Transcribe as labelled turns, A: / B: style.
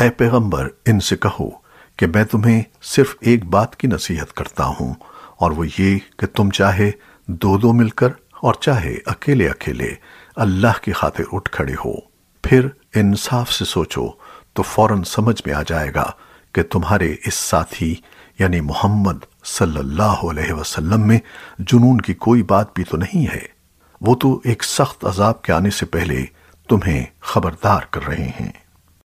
A: اے پیغمبر، ان سے کہو کہ میں تمہیں صرف ایک بات کی نصیحت کرتا ہوں، اور وہ یہ کہ تم چاہے دو دو مل کر اور چاہے اکیلے اکیلے اللہ کی خاطر اٹھ کھڑے ہو۔ پھر انصاف سے سوچو، تو فوراً سمجھ میں آ جائے گا کہ تمہارے اس ساتھی یعنی محمد صلی اللہ علیہ وسلم میں جنون کی کوئی بات بھی تو نہیں ہے۔ وہ تو ایک سخت عذاب کے آنے سے پہلے تمہیں خبردار کر رہے ہیں۔